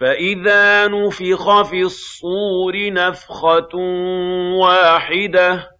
فَإِذَا نُفِخَ فِي الصُّورِ نَفْخَةٌ وَاحِدَةٌ